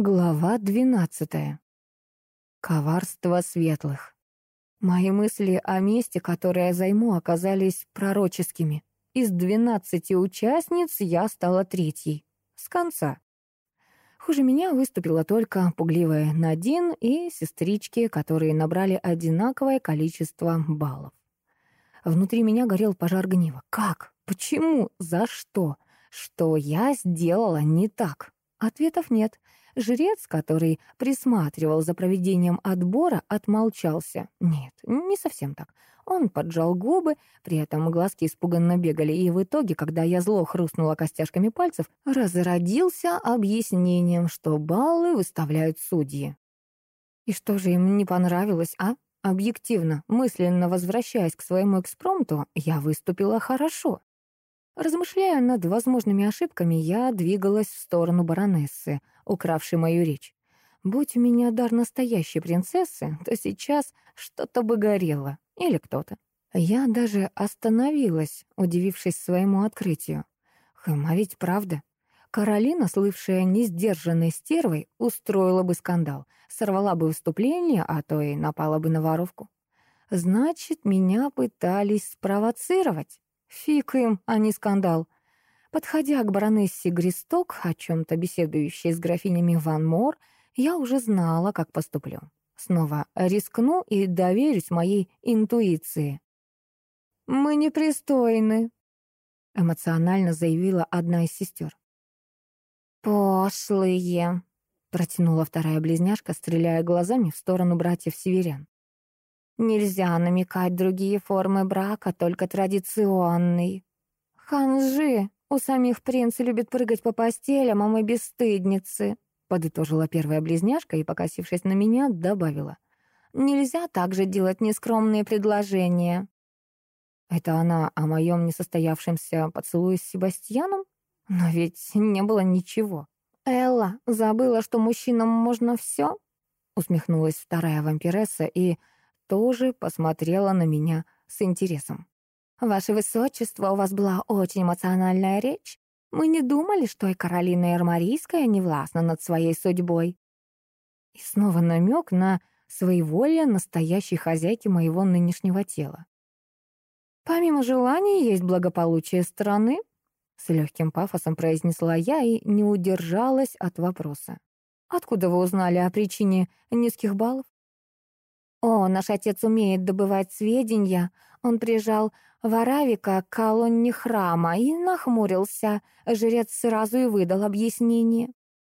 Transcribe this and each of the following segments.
Глава двенадцатая. Коварство светлых. Мои мысли о месте, которое я займу, оказались пророческими. Из двенадцати участниц я стала третьей. С конца. Хуже меня выступила только пугливая Надин и сестрички, которые набрали одинаковое количество баллов. Внутри меня горел пожар гнева. Как? Почему? За что? Что я сделала не так? Ответов нет. Жрец, который присматривал за проведением отбора, отмолчался. Нет, не совсем так. Он поджал губы, при этом глазки испуганно бегали, и в итоге, когда я зло хрустнула костяшками пальцев, разродился объяснением, что баллы выставляют судьи. И что же им не понравилось, а? Объективно, мысленно возвращаясь к своему экспромту, я выступила хорошо. Размышляя над возможными ошибками, я двигалась в сторону баронессы, укравшей мою речь. Будь у меня дар настоящей принцессы, то сейчас что-то бы горело. Или кто-то. Я даже остановилась, удивившись своему открытию. Хм, а ведь правда. Каролина, слывшая несдержанной стервой, устроила бы скандал, сорвала бы выступление, а то и напала бы на воровку. Значит, меня пытались спровоцировать. Фиг им, а не скандал. Подходя к баронессе Гристок, о чем-то беседующей с графинями Ван Мор, я уже знала, как поступлю. Снова рискну и доверюсь моей интуиции. «Мы непристойны», — эмоционально заявила одна из сестер. «Пошлые», — протянула вторая близняшка, стреляя глазами в сторону братьев-северян. Нельзя намекать другие формы брака, только традиционный. Ханжи, у самих принц любит прыгать по постелям, а мы бесстыдницы, подытожила первая близняшка и, покосившись на меня, добавила. Нельзя также делать нескромные предложения. Это она о моем несостоявшемся поцелуе с Себастьяном? Но ведь не было ничего. Элла забыла, что мужчинам можно все? Усмехнулась вторая вампиресса и тоже посмотрела на меня с интересом. «Ваше Высочество, у вас была очень эмоциональная речь. Мы не думали, что и Каролина Эрмарийская не властна над своей судьбой». И снова намек на своеволие настоящей хозяйки моего нынешнего тела. «Помимо желаний есть благополучие страны», — с легким пафосом произнесла я и не удержалась от вопроса. «Откуда вы узнали о причине низких баллов?» «О, наш отец умеет добывать сведения. Он прижал Варавика к колонне храма и нахмурился. Жрец сразу и выдал объяснение.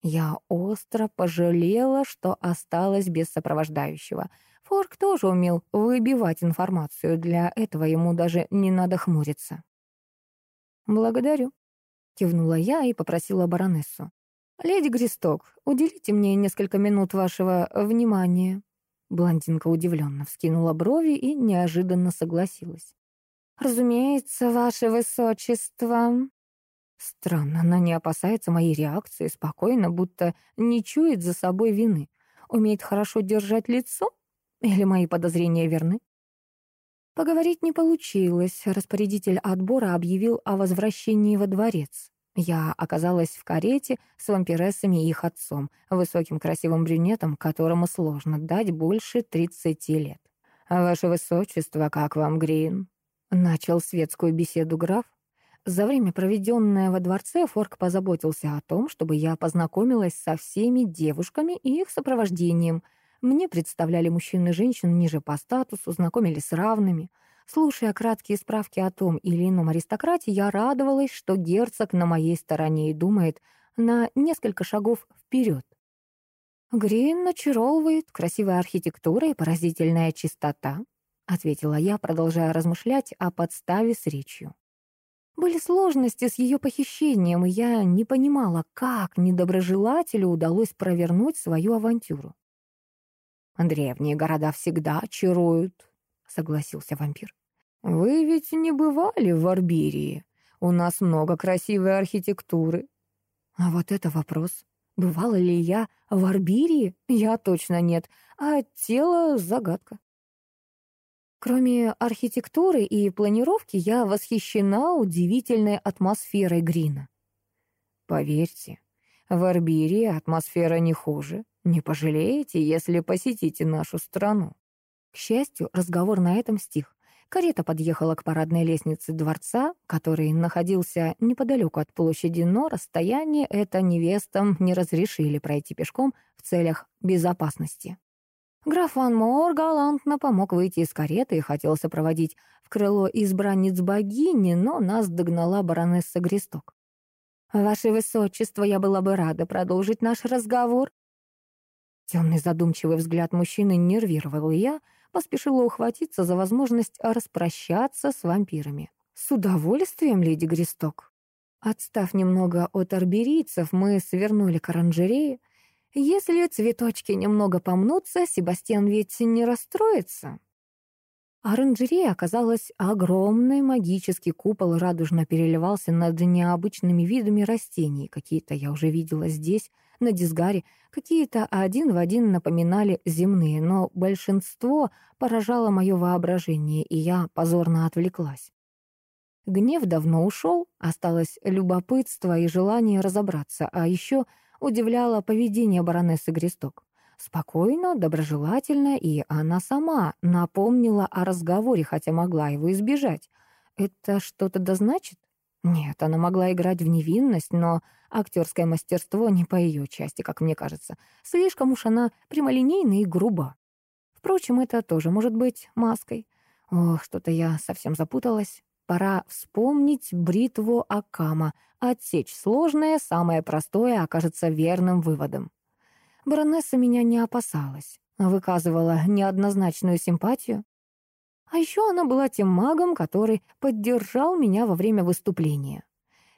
Я остро пожалела, что осталась без сопровождающего. Форк тоже умел выбивать информацию, для этого ему даже не надо хмуриться. «Благодарю», — кивнула я и попросила баронессу. «Леди Гристок, уделите мне несколько минут вашего внимания». Блондинка удивленно вскинула брови и неожиданно согласилась. «Разумеется, ваше высочество». Странно, она не опасается моей реакции, спокойно, будто не чует за собой вины. Умеет хорошо держать лицо? Или мои подозрения верны? Поговорить не получилось. Распорядитель отбора объявил о возвращении во дворец. Я оказалась в карете с вампирессами и их отцом, высоким красивым брюнетом, которому сложно дать больше тридцати лет. «Ваше высочество, как вам, Грин?» Начал светскую беседу граф. За время, проведенное во дворце, Форк позаботился о том, чтобы я познакомилась со всеми девушками и их сопровождением. Мне представляли мужчин и женщин ниже по статусу, знакомили с равными — Слушая краткие справки о том или ином аристократе, я радовалась, что герцог на моей стороне и думает на несколько шагов вперед. «Грин очаровывает, красивая архитектура и поразительная чистота», ответила я, продолжая размышлять о подставе с речью. Были сложности с ее похищением, и я не понимала, как недоброжелателю удалось провернуть свою авантюру. «Древние города всегда очаруют», — согласился вампир. «Вы ведь не бывали в Арбирии. У нас много красивой архитектуры». А вот это вопрос. Бывала ли я в Арбирии? Я точно нет. А тело — загадка. Кроме архитектуры и планировки, я восхищена удивительной атмосферой Грина. Поверьте, В Арбирии атмосфера не хуже. Не пожалеете, если посетите нашу страну. К счастью, разговор на этом стих. Карета подъехала к парадной лестнице дворца, который находился неподалеку от площади, но расстояние это невестам не разрешили пройти пешком в целях безопасности. Граф Ван Моор галантно помог выйти из кареты и хотел сопроводить в крыло избранниц богини, но нас догнала баронесса Гресток. «Ваше Высочество, я была бы рада продолжить наш разговор». Темный задумчивый взгляд мужчины нервировал, я поспешила ухватиться за возможность распрощаться с вампирами. «С удовольствием, леди Гресток». Отстав немного от арберийцев, мы свернули к оранжерее. Если цветочки немного помнутся, Себастьян ведь не расстроится. Оранжерея оказалась огромной, магический купол радужно переливался над необычными видами растений. Какие-то я уже видела здесь, на Дисгаре, какие-то один в один напоминали земные, но большинство поражало мое воображение, и я позорно отвлеклась. Гнев давно ушел, осталось любопытство и желание разобраться, а еще удивляло поведение баронессы Гресток. Спокойно, доброжелательно, и она сама напомнила о разговоре, хотя могла его избежать. Это что-то да значит? Нет, она могла играть в невинность, но актерское мастерство не по ее части, как мне кажется. Слишком уж она прямолинейна и груба. Впрочем, это тоже может быть маской. Ох, что-то я совсем запуталась. Пора вспомнить бритву Акама. Отсечь сложное, самое простое окажется верным выводом. Баронесса меня не опасалась, выказывала неоднозначную симпатию. А еще она была тем магом, который поддержал меня во время выступления.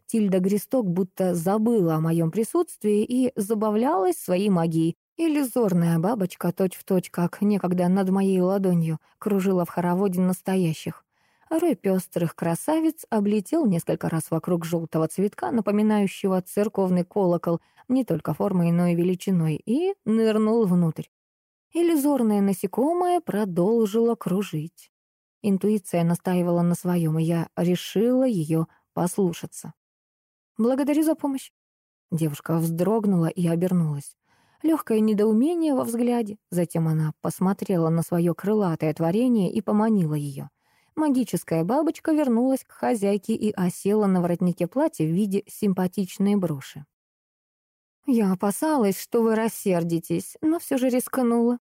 Тильда Гресток будто забыла о моем присутствии и забавлялась своей магией. Иллюзорная бабочка, точь-в-точь, точь, как некогда над моей ладонью, кружила в хороводе настоящих. Рой пестрых красавиц облетел несколько раз вокруг желтого цветка, напоминающего церковный колокол не только формой, но и величиной, и нырнул внутрь. Иллюзорное насекомое продолжило кружить. Интуиция настаивала на своем, и я решила ее послушаться. «Благодарю за помощь». Девушка вздрогнула и обернулась. Легкое недоумение во взгляде. Затем она посмотрела на свое крылатое творение и поманила ее. Магическая бабочка вернулась к хозяйке и осела на воротнике платья в виде симпатичной броши. «Я опасалась, что вы рассердитесь, но все же рискнула.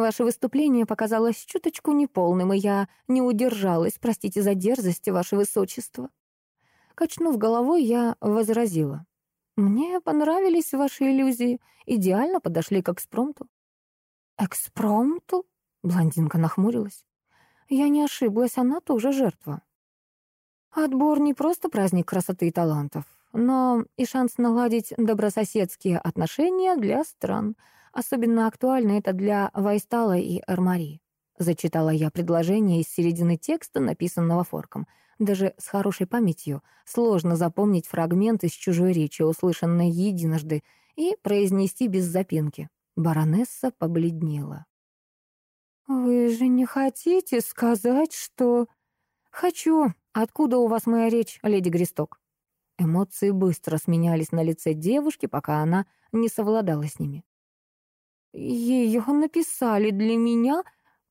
Ваше выступление показалось чуточку неполным, и я не удержалась, простите за дерзость, ваше высочество». Качнув головой, я возразила. «Мне понравились ваши иллюзии, идеально подошли к экспромту». «Экспромту?» — блондинка нахмурилась. Я не ошиблась, она тоже жертва. Отбор не просто праздник красоты и талантов, но и шанс наладить добрососедские отношения для стран. Особенно актуально это для Вайстала и Армари. Зачитала я предложение из середины текста, написанного форком. Даже с хорошей памятью сложно запомнить фрагмент из чужой речи, услышанной единожды, и произнести без запинки. Баронесса побледнела. «Вы же не хотите сказать, что...» «Хочу. Откуда у вас моя речь, леди Гресток?» Эмоции быстро сменялись на лице девушки, пока она не совладала с ними. «Ее написали для меня,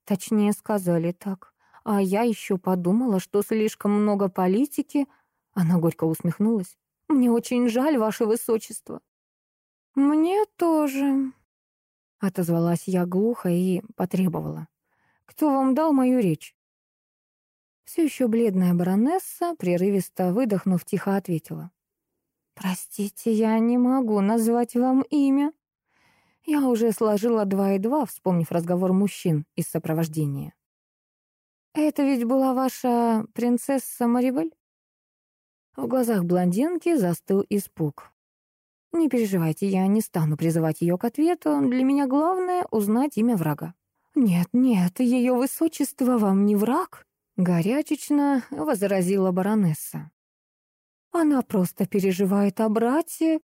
точнее сказали так, а я еще подумала, что слишком много политики...» Она горько усмехнулась. «Мне очень жаль, ваше высочество». «Мне тоже», Отозвалась я глухо и потребовала. «Кто вам дал мою речь?» Все еще бледная баронесса, прерывисто выдохнув, тихо ответила. «Простите, я не могу назвать вам имя». Я уже сложила два и два, вспомнив разговор мужчин из сопровождения. «Это ведь была ваша принцесса Марибель?» В глазах блондинки застыл испуг. Не переживайте, я не стану призывать ее к ответу. Для меня главное — узнать имя врага. «Нет, нет, ее высочество вам не враг», — горячечно возразила баронесса. «Она просто переживает о брате».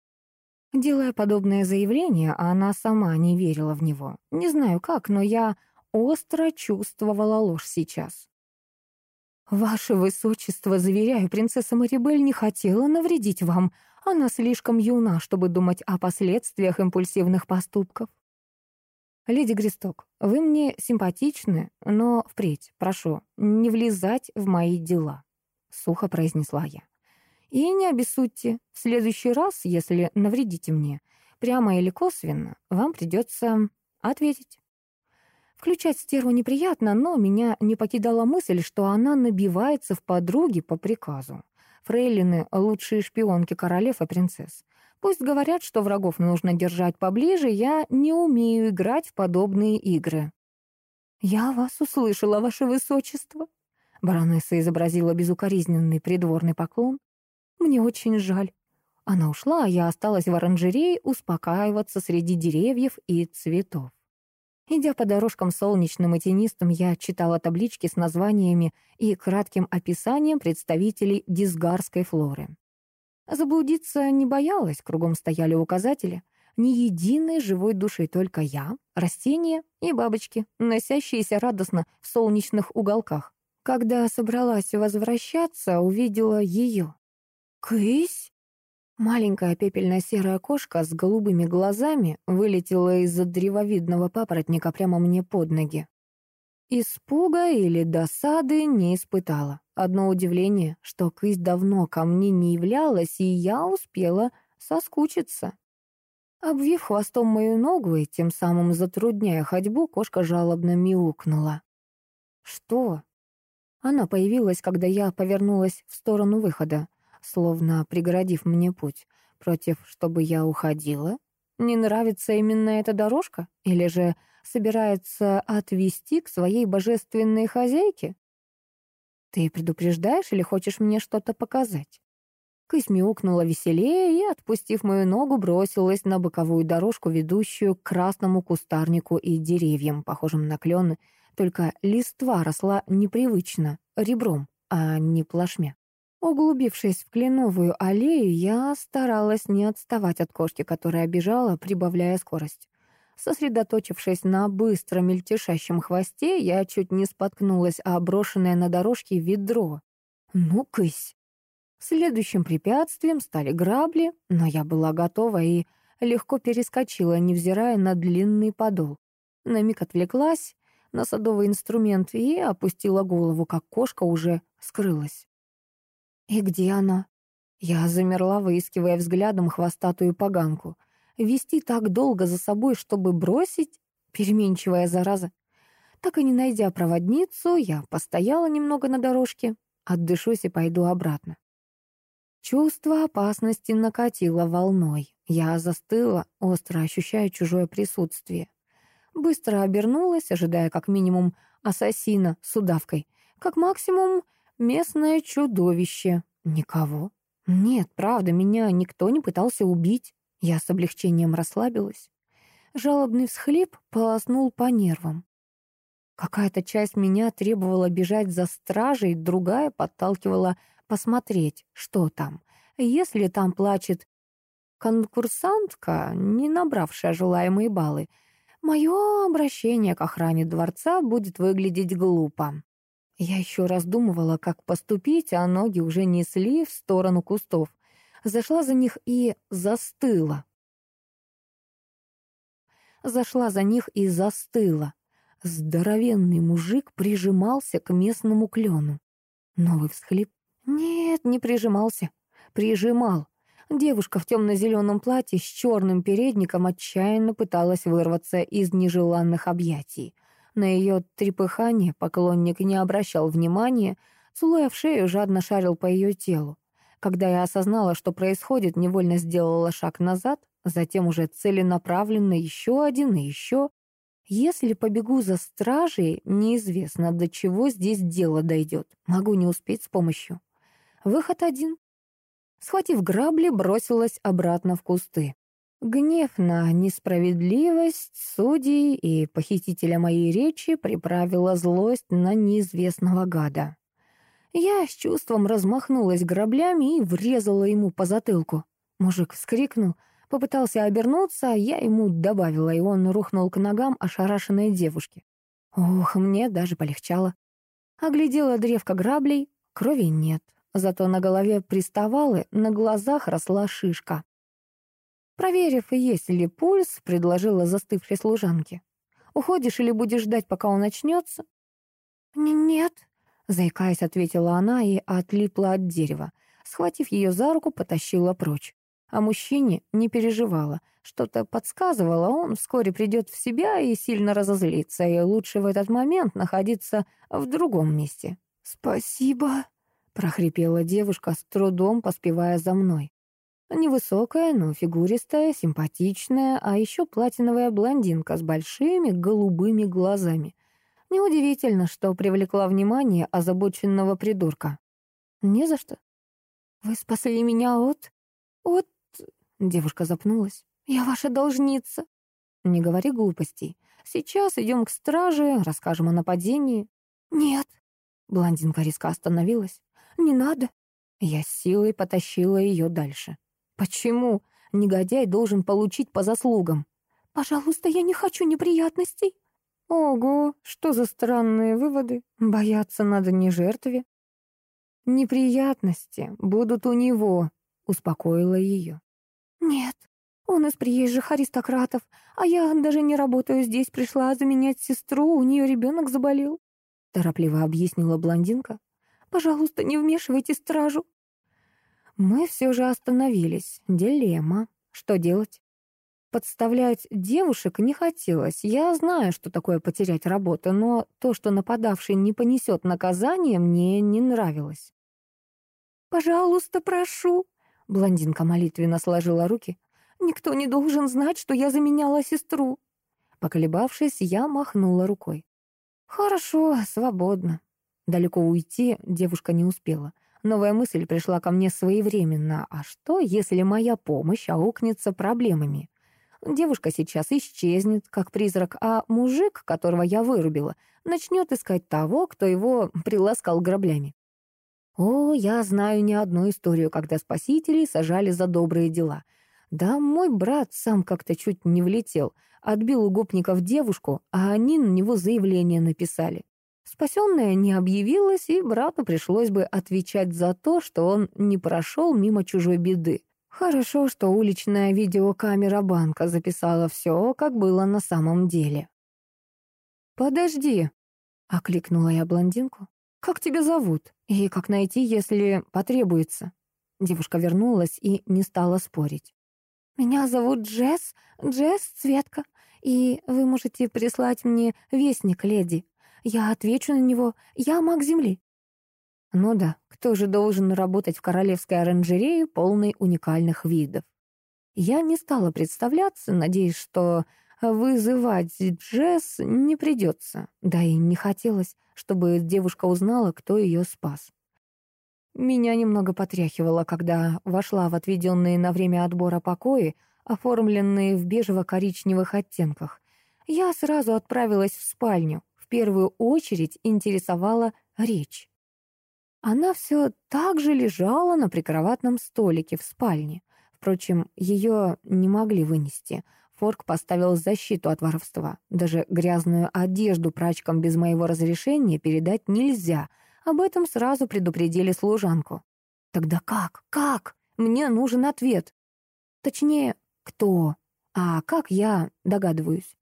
Делая подобное заявление, она сама не верила в него. Не знаю как, но я остро чувствовала ложь сейчас. «Ваше высочество, заверяю, принцесса Марибель не хотела навредить вам. Она слишком юна, чтобы думать о последствиях импульсивных поступков. «Леди Гресток, вы мне симпатичны, но впредь, прошу, не влезать в мои дела», — сухо произнесла я. «И не обессудьте, в следующий раз, если навредите мне, прямо или косвенно, вам придется ответить». Включать стерву неприятно, но меня не покидала мысль, что она набивается в подруги по приказу. Фрейлины — лучшие шпионки королев и принцесс. Пусть говорят, что врагов нужно держать поближе, я не умею играть в подобные игры. «Я вас услышала, ваше высочество», — баронесса изобразила безукоризненный придворный поклон. «Мне очень жаль». Она ушла, а я осталась в оранжерее успокаиваться среди деревьев и цветов. Идя по дорожкам солнечным и тенистым, я читала таблички с названиями и кратким описанием представителей дисгарской флоры. Заблудиться не боялась, кругом стояли указатели. Ни единой живой души, только я, растения и бабочки, носящиеся радостно в солнечных уголках. Когда собралась возвращаться, увидела ее. «Кысь!» Маленькая пепельно-серая кошка с голубыми глазами вылетела из-за древовидного папоротника прямо мне под ноги. Испуга или досады не испытала. Одно удивление, что кысь давно ко мне не являлась, и я успела соскучиться. Обвив хвостом мою ногу и тем самым затрудняя ходьбу, кошка жалобно мяукнула. «Что?» Она появилась, когда я повернулась в сторону выхода словно преградив мне путь, против, чтобы я уходила? Не нравится именно эта дорожка? Или же собирается отвести к своей божественной хозяйке? Ты предупреждаешь или хочешь мне что-то показать? Кысь мяукнула веселее и, отпустив мою ногу, бросилась на боковую дорожку, ведущую к красному кустарнику и деревьям, похожим на клены, только листва росла непривычно, ребром, а не плашмя. Углубившись в кленовую аллею, я старалась не отставать от кошки, которая бежала, прибавляя скорость. Сосредоточившись на быстро мельтешащем хвосте, я чуть не споткнулась о брошенное на дорожке ведро. Ну, кысь! Следующим препятствием стали грабли, но я была готова и легко перескочила, невзирая на длинный подол. На миг отвлеклась на садовый инструмент и опустила голову, как кошка уже скрылась. И где она? Я замерла, выискивая взглядом хвостатую поганку. Вести так долго за собой, чтобы бросить? Переменчивая зараза. Так и не найдя проводницу, я постояла немного на дорожке, отдышусь и пойду обратно. Чувство опасности накатило волной. Я застыла, остро ощущая чужое присутствие. Быстро обернулась, ожидая как минимум ассасина с удавкой, как максимум Местное чудовище. Никого. Нет, правда, меня никто не пытался убить. Я с облегчением расслабилась. Жалобный всхлип полоснул по нервам. Какая-то часть меня требовала бежать за стражей, другая подталкивала посмотреть, что там. Если там плачет конкурсантка, не набравшая желаемые баллы, мое обращение к охране дворца будет выглядеть глупо. Я еще раздумывала, как поступить, а ноги уже несли в сторону кустов. Зашла за них и застыла. Зашла за них и застыла. Здоровенный мужик прижимался к местному клену. Новый всхлип. Нет, не прижимался. Прижимал. Девушка в темно-зеленом платье с черным передником отчаянно пыталась вырваться из нежеланных объятий. На ее трепыхание поклонник не обращал внимания, целуя в шею, жадно шарил по ее телу. Когда я осознала, что происходит, невольно сделала шаг назад, затем уже целенаправленно еще один и еще. Если побегу за стражей, неизвестно, до чего здесь дело дойдет. Могу не успеть с помощью. Выход один. Схватив грабли, бросилась обратно в кусты. Гнев на несправедливость судей и похитителя моей речи приправила злость на неизвестного гада. Я с чувством размахнулась граблями и врезала ему по затылку. Мужик вскрикнул, попытался обернуться, я ему добавила, и он рухнул к ногам ошарашенной девушки. Ох, мне даже полегчало. Оглядела древко граблей, крови нет. зато на голове приставалы, на глазах росла шишка. Проверив, есть ли пульс, предложила застывшей служанке. «Уходишь или будешь ждать, пока он очнется?» «Нет», — заикаясь, ответила она и отлипла от дерева. Схватив ее за руку, потащила прочь. А мужчине не переживала. Что-то подсказывало, он вскоре придет в себя и сильно разозлится, и лучше в этот момент находиться в другом месте. «Спасибо», — прохрипела девушка, с трудом поспевая за мной. Невысокая, но фигуристая, симпатичная, а еще платиновая блондинка с большими голубыми глазами. Неудивительно, что привлекла внимание озабоченного придурка. «Не за что». «Вы спасли меня от... от...» Девушка запнулась. «Я ваша должница». «Не говори глупостей. Сейчас идем к страже, расскажем о нападении». «Нет». Блондинка резко остановилась. «Не надо». Я с силой потащила ее дальше. «Почему? Негодяй должен получить по заслугам». «Пожалуйста, я не хочу неприятностей». Ого, что за странные выводы. Бояться надо не жертве. Неприятности будут у него, успокоила ее. Нет, он из приезжих аристократов, а я даже не работаю здесь, пришла заменять сестру, у нее ребенок заболел. Торопливо объяснила блондинка. Пожалуйста, не вмешивайте стражу. Мы все же остановились. Дилемма. Что делать? Подставлять девушек не хотелось. Я знаю, что такое потерять работу, но то, что нападавший не понесет наказание, мне не нравилось. «Пожалуйста, прошу», — блондинка молитвенно сложила руки. «Никто не должен знать, что я заменяла сестру». Поколебавшись, я махнула рукой. «Хорошо, свободно». Далеко уйти девушка не успела. Новая мысль пришла ко мне своевременно. А что, если моя помощь аукнется проблемами? Девушка сейчас исчезнет, как призрак, а мужик, которого я вырубила, начнет искать того, кто его приласкал граблями. О, я знаю не одну историю, когда спасителей сажали за добрые дела. Да, мой брат сам как-то чуть не влетел, отбил у гопников девушку, а они на него заявление написали. Спасенная не объявилась, и брату пришлось бы отвечать за то, что он не прошел мимо чужой беды. Хорошо, что уличная видеокамера банка записала все, как было на самом деле. «Подожди», — окликнула я блондинку. «Как тебя зовут? И как найти, если потребуется?» Девушка вернулась и не стала спорить. «Меня зовут Джесс, Джесс Цветка, и вы можете прислать мне вестник, леди. Я отвечу на него, я маг Земли». Ну да, кто же должен работать в королевской оранжерее, полной уникальных видов? Я не стала представляться, надеясь, что вызывать Джесс не придется. Да и не хотелось, чтобы девушка узнала, кто ее спас. Меня немного потряхивало, когда вошла в отведенные на время отбора покои, оформленные в бежево-коричневых оттенках. Я сразу отправилась в спальню. В первую очередь интересовала речь. Она все так же лежала на прикроватном столике в спальне. Впрочем, ее не могли вынести. Форк поставил защиту от воровства. Даже грязную одежду прачкам без моего разрешения передать нельзя. Об этом сразу предупредили служанку. Тогда как? Как? Мне нужен ответ. Точнее, кто? А как я догадываюсь?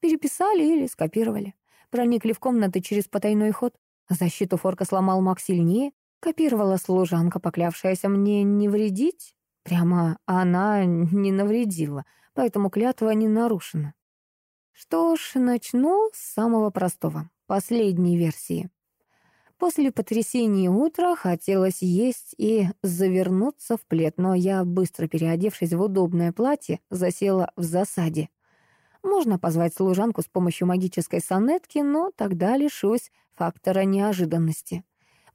Переписали или скопировали? Проникли в комнаты через потайной ход? Защиту Форка сломал маг сильнее, копировала служанка, поклявшаяся мне не вредить. Прямо она не навредила, поэтому клятва не нарушена. Что ж, начну с самого простого, последней версии. После потрясения утра хотелось есть и завернуться в плед, но я, быстро переодевшись в удобное платье, засела в засаде. Можно позвать служанку с помощью магической сонетки, но тогда лишусь фактора неожиданности.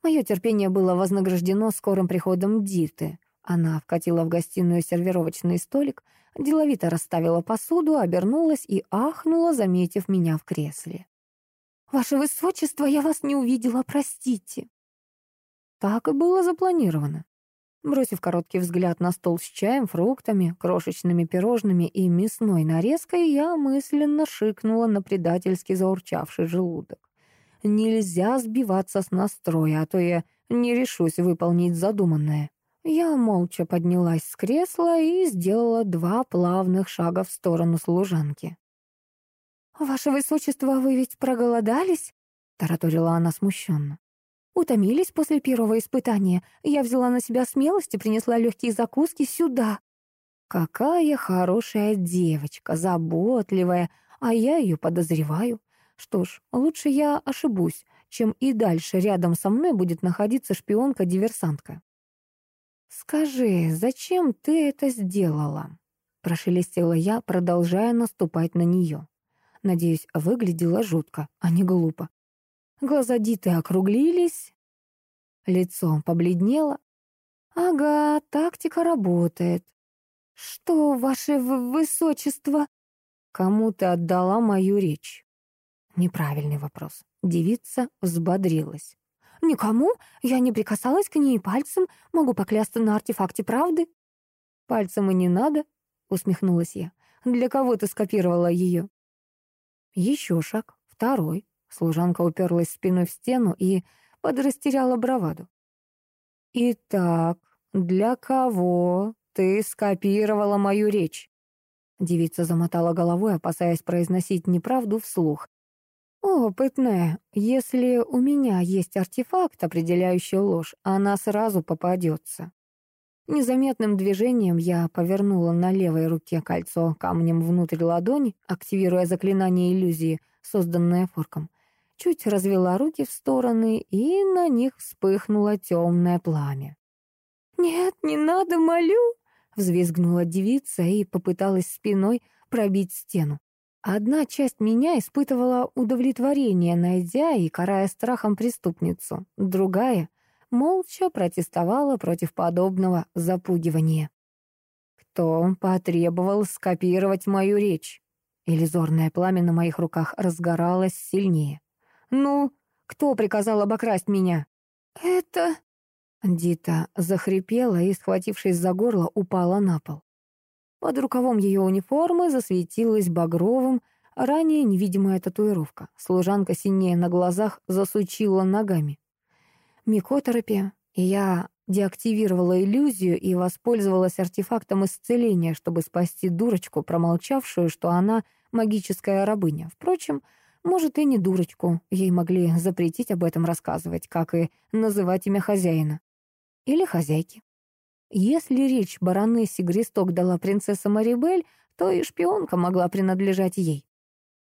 Мое терпение было вознаграждено скорым приходом Диты. Она вкатила в гостиную сервировочный столик, деловито расставила посуду, обернулась и ахнула, заметив меня в кресле. «Ваше Высочество, я вас не увидела, простите». Так и было запланировано. Бросив короткий взгляд на стол с чаем, фруктами, крошечными пирожными и мясной нарезкой, я мысленно шикнула на предательски заурчавший желудок. Нельзя сбиваться с настроя, а то я не решусь выполнить задуманное. Я молча поднялась с кресла и сделала два плавных шага в сторону служанки. «Ваше высочество, вы ведь проголодались?» — тараторила она смущенно. «Утомились после первого испытания. Я взяла на себя смелость и принесла легкие закуски сюда». «Какая хорошая девочка, заботливая, а я ее подозреваю. Что ж, лучше я ошибусь, чем и дальше рядом со мной будет находиться шпионка-диверсантка». «Скажи, зачем ты это сделала?» — прошелестела я, продолжая наступать на нее. Надеюсь, выглядела жутко, а не глупо. Глаза Диты округлились, лицо побледнело. «Ага, тактика работает. Что, ваше высочество?» «Кому ты отдала мою речь?» Неправильный вопрос. Девица взбодрилась. «Никому? Я не прикасалась к ней пальцем. Могу поклясться на артефакте правды». «Пальцем и не надо», — усмехнулась я. «Для кого ты скопировала ее?» Еще шаг, второй. Служанка уперлась спиной в стену и подрастеряла браваду. «Итак, для кого ты скопировала мою речь?» Девица замотала головой, опасаясь произносить неправду вслух. «Опытная. Если у меня есть артефакт, определяющий ложь, она сразу попадется». Незаметным движением я повернула на левой руке кольцо камнем внутрь ладони, активируя заклинание иллюзии, созданное форком. Чуть развела руки в стороны, и на них вспыхнуло темное пламя. «Нет, не надо, молю!» — взвизгнула девица и попыталась спиной пробить стену. Одна часть меня испытывала удовлетворение, найдя и карая страхом преступницу, другая молча протестовала против подобного запугивания. Кто потребовал скопировать мою речь? Иллюзорное пламя на моих руках разгоралось сильнее. «Ну, кто приказал обокрасть меня?» «Это...» Дита захрипела и, схватившись за горло, упала на пол. Под рукавом ее униформы засветилась багровым, ранее невидимая татуировка. Служанка синее на глазах засучила ногами микотерапия, я деактивировала иллюзию и воспользовалась артефактом исцеления, чтобы спасти дурочку, промолчавшую, что она магическая рабыня. Впрочем, может, и не дурочку, ей могли запретить об этом рассказывать, как и называть имя хозяина. Или хозяйки. Если речь баронессе Гресток дала принцесса Марибель, то и шпионка могла принадлежать ей.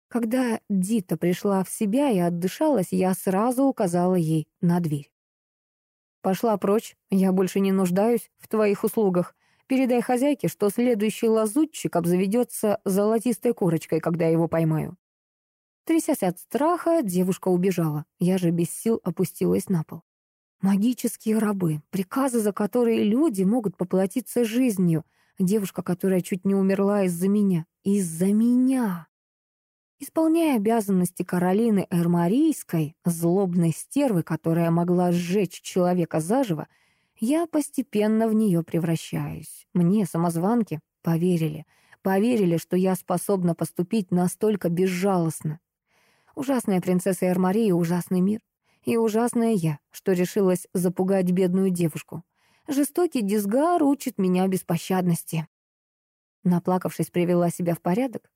Когда Дита пришла в себя и отдышалась, я сразу указала ей на дверь. Пошла прочь, я больше не нуждаюсь в твоих услугах. Передай хозяйке, что следующий лазутчик обзаведется золотистой корочкой, когда его поймаю». Трясясь от страха, девушка убежала. Я же без сил опустилась на пол. Магические рабы, приказы, за которые люди могут поплатиться жизнью. Девушка, которая чуть не умерла из-за меня. Из-за меня. Исполняя обязанности Каролины Эрмарийской, злобной стервы, которая могла сжечь человека заживо, я постепенно в нее превращаюсь. Мне, самозванки, поверили. Поверили, что я способна поступить настолько безжалостно. Ужасная принцесса Эрмария, ужасный мир. И ужасная я, что решилась запугать бедную девушку. Жестокий дисгар учит меня беспощадности. Наплакавшись, привела себя в порядок,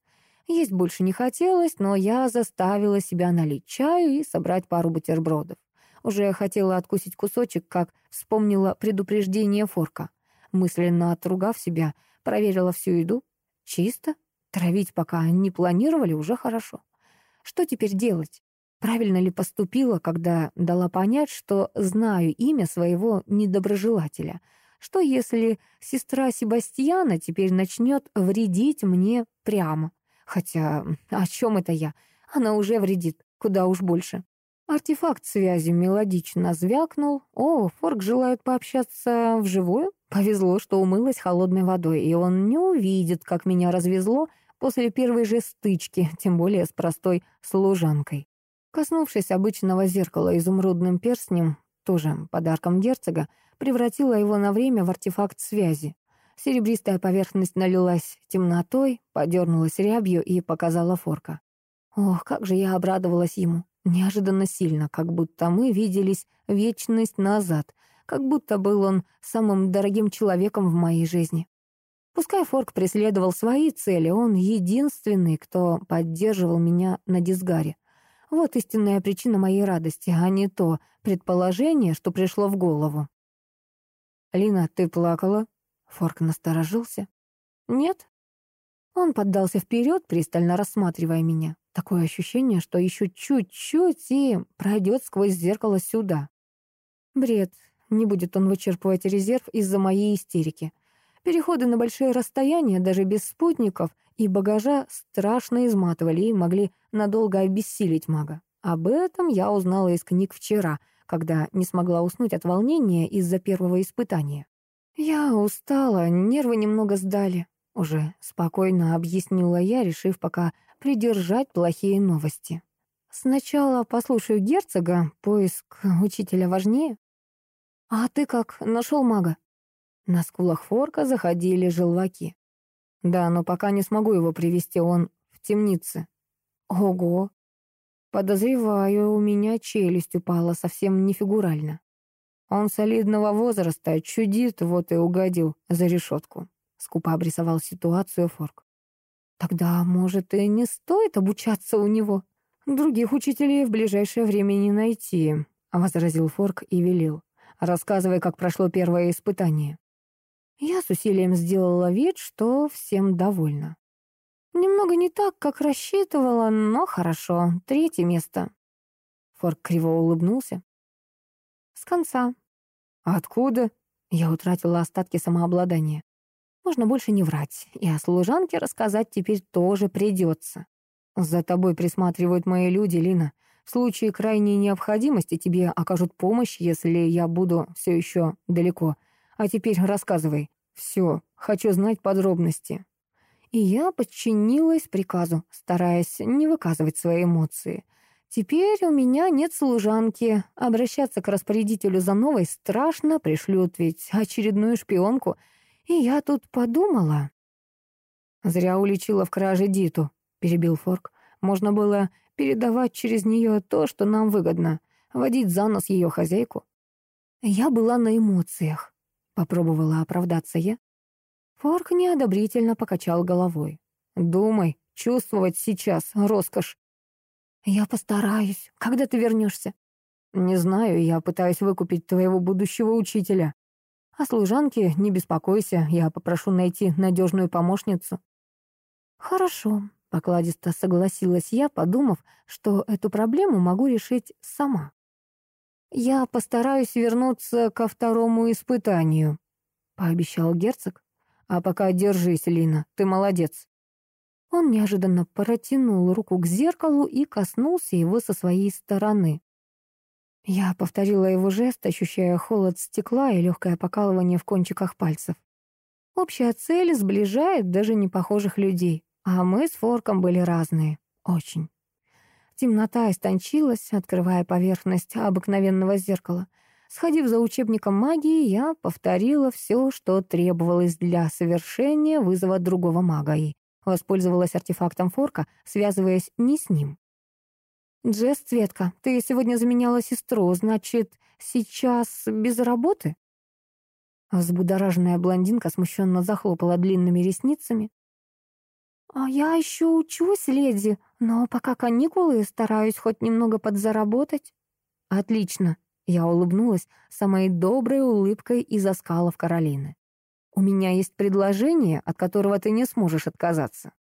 есть больше не хотелось, но я заставила себя налить чаю и собрать пару бутербродов. Уже хотела откусить кусочек, как вспомнила предупреждение Форка. Мысленно отругав себя, проверила всю еду. Чисто. Травить пока не планировали, уже хорошо. Что теперь делать? Правильно ли поступила, когда дала понять, что знаю имя своего недоброжелателя? Что если сестра Себастьяна теперь начнет вредить мне прямо? Хотя, о чем это я? Она уже вредит, куда уж больше. Артефакт связи мелодично звякнул. О, Форк желает пообщаться вживую? Повезло, что умылась холодной водой, и он не увидит, как меня развезло после первой же стычки, тем более с простой служанкой. Коснувшись обычного зеркала изумрудным перстнем, тоже подарком герцога, превратила его на время в артефакт связи. Серебристая поверхность налилась темнотой, подернулась рябью и показала форка. Ох, как же я обрадовалась ему. Неожиданно сильно, как будто мы виделись вечность назад, как будто был он самым дорогим человеком в моей жизни. Пускай Форк преследовал свои цели, он единственный, кто поддерживал меня на дисгаре. Вот истинная причина моей радости, а не то предположение, что пришло в голову. «Лина, ты плакала?» Форк насторожился. «Нет». Он поддался вперед, пристально рассматривая меня. Такое ощущение, что еще чуть-чуть и пройдет сквозь зеркало сюда. Бред. Не будет он вычерпывать резерв из-за моей истерики. Переходы на большие расстояния, даже без спутников и багажа, страшно изматывали и могли надолго обессилить мага. Об этом я узнала из книг вчера, когда не смогла уснуть от волнения из-за первого испытания. «Я устала, нервы немного сдали», — уже спокойно объяснила я, решив пока придержать плохие новости. «Сначала послушаю герцога, поиск учителя важнее». «А ты как, нашел мага?» На скулах Форка заходили желваки. «Да, но пока не смогу его привести, он в темнице». «Ого!» Подозреваю, у меня челюсть упала совсем не фигурально. Он солидного возраста, чудит, вот и угодил за решетку. Скупо обрисовал ситуацию Форк. Тогда, может, и не стоит обучаться у него? Других учителей в ближайшее время не найти, возразил Форк и велел. Рассказывай, как прошло первое испытание. Я с усилием сделала вид, что всем довольна. Немного не так, как рассчитывала, но хорошо. Третье место. Форк криво улыбнулся. С конца. Откуда? Я утратила остатки самообладания. Можно больше не врать, и о служанке рассказать теперь тоже придется. За тобой присматривают мои люди, Лина. В случае крайней необходимости тебе окажут помощь, если я буду все еще далеко. А теперь рассказывай. Все, хочу знать подробности. И я подчинилась приказу, стараясь не выказывать свои эмоции. Теперь у меня нет служанки. Обращаться к распорядителю за новой страшно, пришлют ведь очередную шпионку. И я тут подумала. Зря уличила в краже Диту, перебил Форк. Можно было передавать через нее то, что нам выгодно, водить за нос ее хозяйку. Я была на эмоциях, попробовала оправдаться я. Форк неодобрительно покачал головой. «Думай, чувствовать сейчас роскошь». «Я постараюсь. Когда ты вернешься?» «Не знаю, я пытаюсь выкупить твоего будущего учителя. А служанке не беспокойся, я попрошу найти надежную помощницу». «Хорошо», — покладисто согласилась я, подумав, что эту проблему могу решить сама. «Я постараюсь вернуться ко второму испытанию», — пообещал герцог. А пока держись, Лина, ты молодец». Он неожиданно протянул руку к зеркалу и коснулся его со своей стороны. Я повторила его жест, ощущая холод стекла и легкое покалывание в кончиках пальцев. Общая цель сближает даже непохожих людей, а мы с Форком были разные. Очень. Темнота истончилась, открывая поверхность обыкновенного зеркала — Сходив за учебником магии, я повторила все, что требовалось для совершения вызова другого мага и воспользовалась артефактом Форка, связываясь не с ним. «Джесс, Цветка, ты сегодня заменяла сестру, значит, сейчас без работы?» Взбудораженная блондинка смущенно захлопала длинными ресницами. «А я еще учусь, леди, но пока каникулы, стараюсь хоть немного подзаработать». «Отлично», я улыбнулась самой доброй улыбкой из оскалов Каролины. «У меня есть предложение, от которого ты не сможешь отказаться».